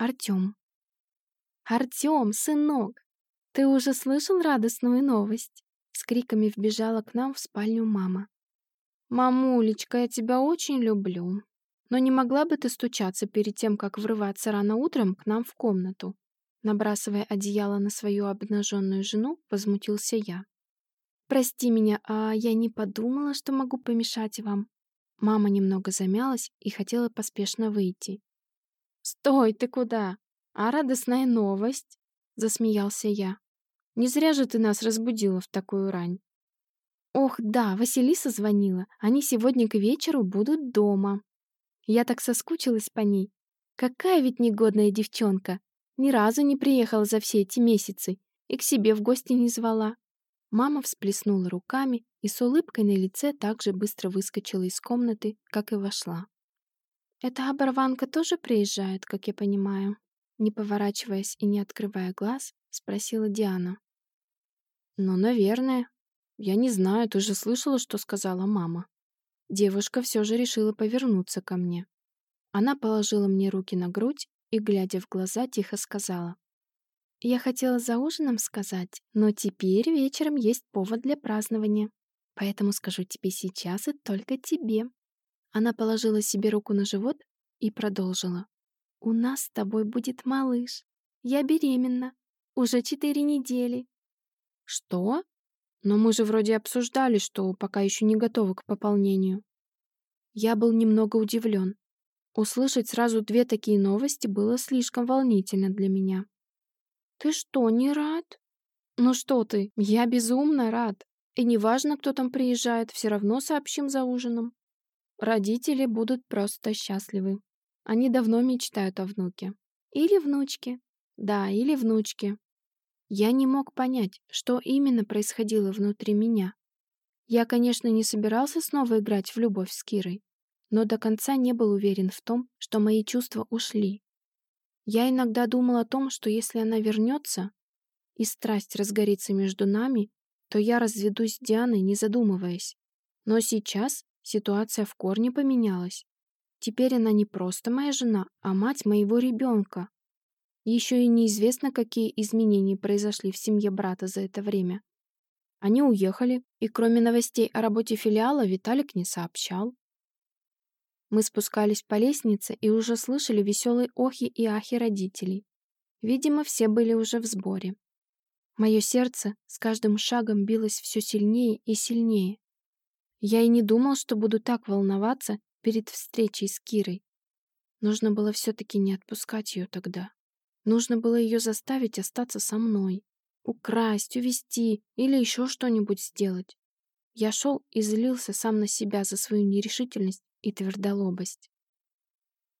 Артём. «Артём, сынок, ты уже слышал радостную новость?» С криками вбежала к нам в спальню мама. «Мамулечка, я тебя очень люблю. Но не могла бы ты стучаться перед тем, как врываться рано утром к нам в комнату?» Набрасывая одеяло на свою обнаженную жену, возмутился я. «Прости меня, а я не подумала, что могу помешать вам». Мама немного замялась и хотела поспешно выйти. «Стой, ты куда? А радостная новость?» — засмеялся я. «Не зря же ты нас разбудила в такую рань». «Ох, да, Василиса звонила. Они сегодня к вечеру будут дома». Я так соскучилась по ней. Какая ведь негодная девчонка. Ни разу не приехала за все эти месяцы и к себе в гости не звала. Мама всплеснула руками и с улыбкой на лице так же быстро выскочила из комнаты, как и вошла. «Эта оборванка тоже приезжает, как я понимаю?» Не поворачиваясь и не открывая глаз, спросила Диана. «Ну, наверное. Я не знаю, ты же слышала, что сказала мама». Девушка все же решила повернуться ко мне. Она положила мне руки на грудь и, глядя в глаза, тихо сказала. «Я хотела за ужином сказать, но теперь вечером есть повод для празднования. Поэтому скажу тебе сейчас и только тебе. Она положила себе руку на живот и продолжила. «У нас с тобой будет малыш. Я беременна. Уже четыре недели». «Что? Но мы же вроде обсуждали, что пока еще не готовы к пополнению». Я был немного удивлен. Услышать сразу две такие новости было слишком волнительно для меня. «Ты что, не рад?» «Ну что ты, я безумно рад. И неважно, кто там приезжает, все равно сообщим за ужином. Родители будут просто счастливы. Они давно мечтают о внуке. Или внучке. Да, или внучке. Я не мог понять, что именно происходило внутри меня. Я, конечно, не собирался снова играть в любовь с Кирой, но до конца не был уверен в том, что мои чувства ушли. Я иногда думал о том, что если она вернется, и страсть разгорится между нами, то я разведусь с Дианой, не задумываясь. Но сейчас Ситуация в корне поменялась. Теперь она не просто моя жена, а мать моего ребенка. Еще и неизвестно, какие изменения произошли в семье брата за это время. Они уехали, и кроме новостей о работе филиала Виталик не сообщал. Мы спускались по лестнице и уже слышали веселые охи и ахи родителей. Видимо, все были уже в сборе. Мое сердце с каждым шагом билось все сильнее и сильнее. Я и не думал, что буду так волноваться перед встречей с Кирой. Нужно было все-таки не отпускать ее тогда. Нужно было ее заставить остаться со мной. Украсть, увести или еще что-нибудь сделать. Я шел и злился сам на себя за свою нерешительность и твердолобость.